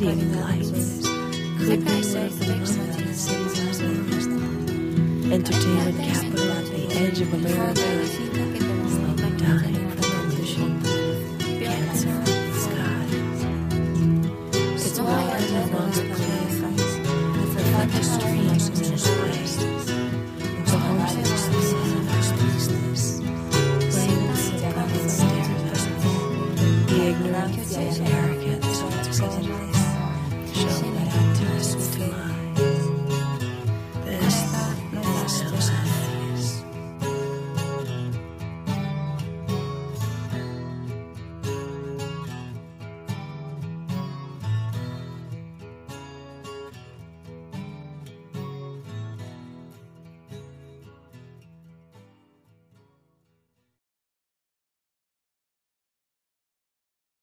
Shining lights. One of. Entertainment capital at the edge of America. Oh, Slowly dying